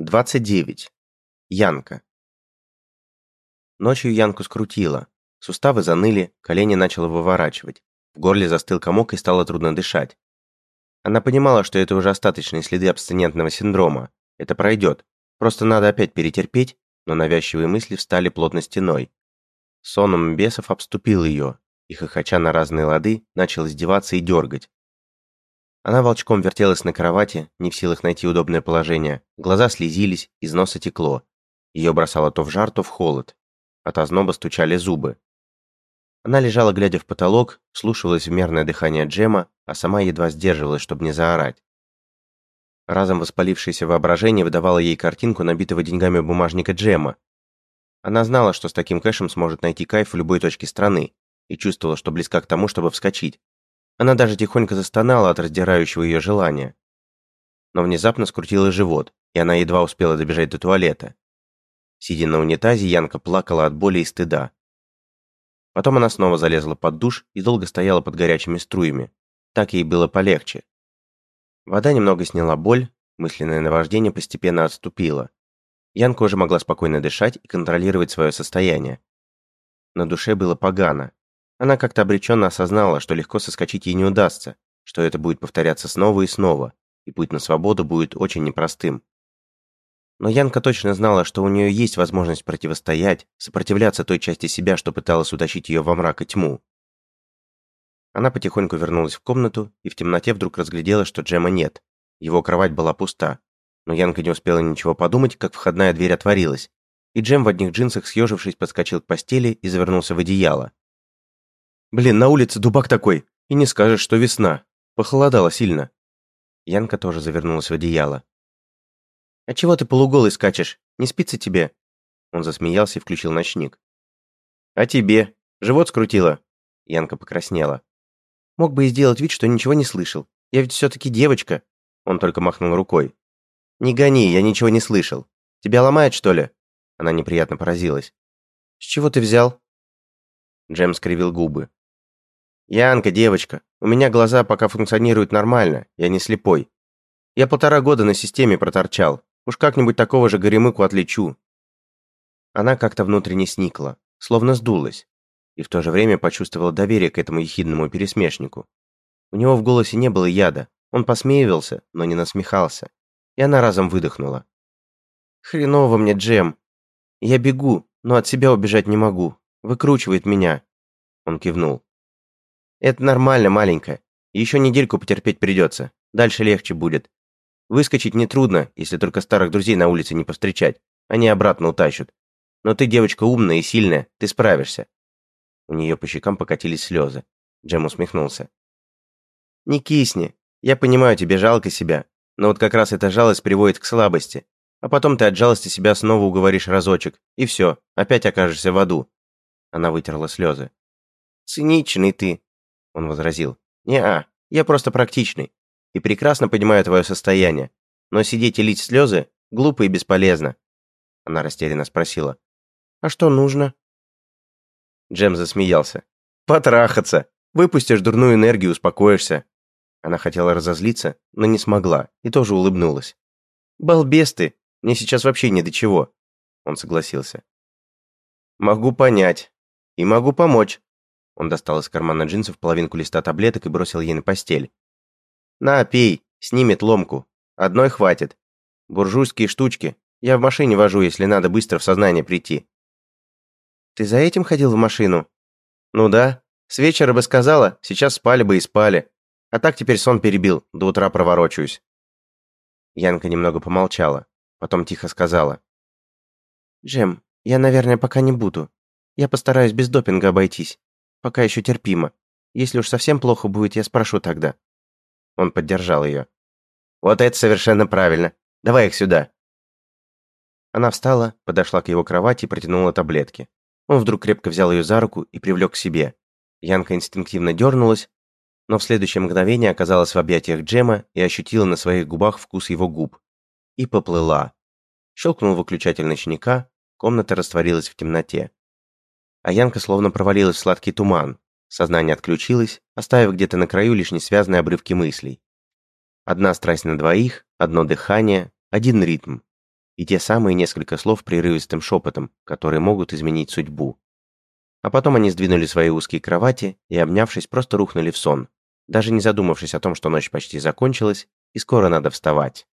29. Янка. Ночью Янку скрутило. Суставы заныли, колени начало выворачивать. В горле застыл комок и стало трудно дышать. Она понимала, что это уже остаточные следы абстинентного синдрома. Это пройдет. Просто надо опять перетерпеть, но навязчивые мысли встали плотно стеной. Соном бесов обступил ее, и, хохоча на разные лады, начал издеваться и дергать. Она волчком вертелась на кровати, не в силах найти удобное положение. Глаза слезились, из носа текло. Ее бросало то в жар, то в холод. От озноба стучали зубы. Она лежала, глядя в потолок, слушалась в мерное дыхание Джема, а сама едва сдерживалась, чтобы не заорать. Разом воспалившееся воображение выдавало ей картинку набитого деньгами бумажника Джема. Она знала, что с таким кэшем сможет найти кайф в любой точке страны, и чувствовала, что близка к тому, чтобы вскочить, она даже тихонько застонала от раздирающего ее желания. Но внезапно скрутила живот, и она едва успела добежать до туалета. Сидя на унитазе, Янка плакала от боли и стыда. Потом она снова залезла под душ и долго стояла под горячими струями. Так ей было полегче. Вода немного сняла боль, мысленное наваждение постепенно отступило. Янка уже могла спокойно дышать и контролировать свое состояние. На душе было погано, она как-то обреченно осознала, что легко соскочить ей не удастся, что это будет повторяться снова и снова, и путь на свободу будет очень непростым. Но Янка точно знала, что у нее есть возможность противостоять, сопротивляться той части себя, что пыталась утащить ее во мрак и тьму. Она потихоньку вернулась в комнату и в темноте вдруг разглядела, что Джема нет. Его кровать была пуста. Но Янка не успела ничего подумать, как входная дверь отворилась, и Джем в одних джинсах, съежившись, подскочил к постели и завернулся в одеяло. Блин, на улице дубак такой, и не скажешь, что весна. Похолодало сильно. Янка тоже завернулась в одеяло. «А чего ты полуголый скачешь? Не спится тебе?» Он засмеялся и включил ночник. «А тебе? Живот скрутило?» Янка покраснела. «Мог бы и сделать вид, что ничего не слышал. Я ведь все-таки девочка». Он только махнул рукой. «Не гони, я ничего не слышал. Тебя ломает, что ли?» Она неприятно поразилась. «С чего ты взял?» Джем скривил губы. «Янка, девочка, у меня глаза пока функционируют нормально, я не слепой. Я полтора года на системе проторчал, уж как-нибудь такого же горемыку отличу». Она как-то внутренне сникла, словно сдулась, и в то же время почувствовала доверие к этому ехидному пересмешнику. У него в голосе не было яда, он посмеивался, но не насмехался, и она разом выдохнула. «Хреново мне, Джем. Я бегу, но от себя убежать не могу. Выкручивает меня». Он кивнул. Это нормально, маленькая. Еще недельку потерпеть придется. Дальше легче будет. Выскочить нетрудно, если только старых друзей на улице не повстречать. Они обратно утащат. Но ты девочка умная и сильная, ты справишься. У нее по щекам покатились слезы. Джем усмехнулся. Не кисни. Я понимаю, тебе жалко себя. Но вот как раз эта жалость приводит к слабости. А потом ты от жалости себя снова уговоришь разочек. И все, опять окажешься в аду. Она вытерла слезы. Циничный ты. Он возразил. «Не-а, я просто практичный. И прекрасно понимаю твое состояние. Но сидеть и лить слезы глупо и бесполезно». Она растерянно спросила. «А что нужно?» Джем засмеялся. «Потрахаться! Выпустишь дурную энергию, успокоишься». Она хотела разозлиться, но не смогла, и тоже улыбнулась. «Балбес ты! Мне сейчас вообще ни до чего!» Он согласился. «Могу понять. И могу помочь. Он достал из кармана джинсов половинку листа таблеток и бросил ей на постель. «На, пей, снимет ломку. Одной хватит. Буржуйские штучки. Я в машине вожу, если надо быстро в сознание прийти». «Ты за этим ходил в машину?» «Ну да. С вечера бы сказала, сейчас спали бы и спали. А так теперь сон перебил, до утра проворочаюсь». Янка немного помолчала, потом тихо сказала. «Джем, я, наверное, пока не буду. Я постараюсь без допинга обойтись. Пока еще терпимо. Если уж совсем плохо будет, я спрошу тогда». Он поддержал ее. «Вот это совершенно правильно. Давай их сюда». Она встала, подошла к его кровати и протянула таблетки. Он вдруг крепко взял ее за руку и привлек к себе. Янка инстинктивно дернулась, но в следующее мгновение оказалась в объятиях Джема и ощутила на своих губах вкус его губ. И поплыла. Щелкнул выключатель ночника, комната растворилась в темноте а Янка словно провалилась в сладкий туман. Сознание отключилось, оставив где-то на краю лишь несвязные обрывки мыслей. Одна страсть на двоих, одно дыхание, один ритм. и те самые несколько слов прерывистым шепотом, которые могут изменить судьбу. А потом они сдвинули свои узкие кровати и, обнявшись, просто рухнули в сон, даже не задумавшись о том, что ночь почти закончилась и скоро надо вставать.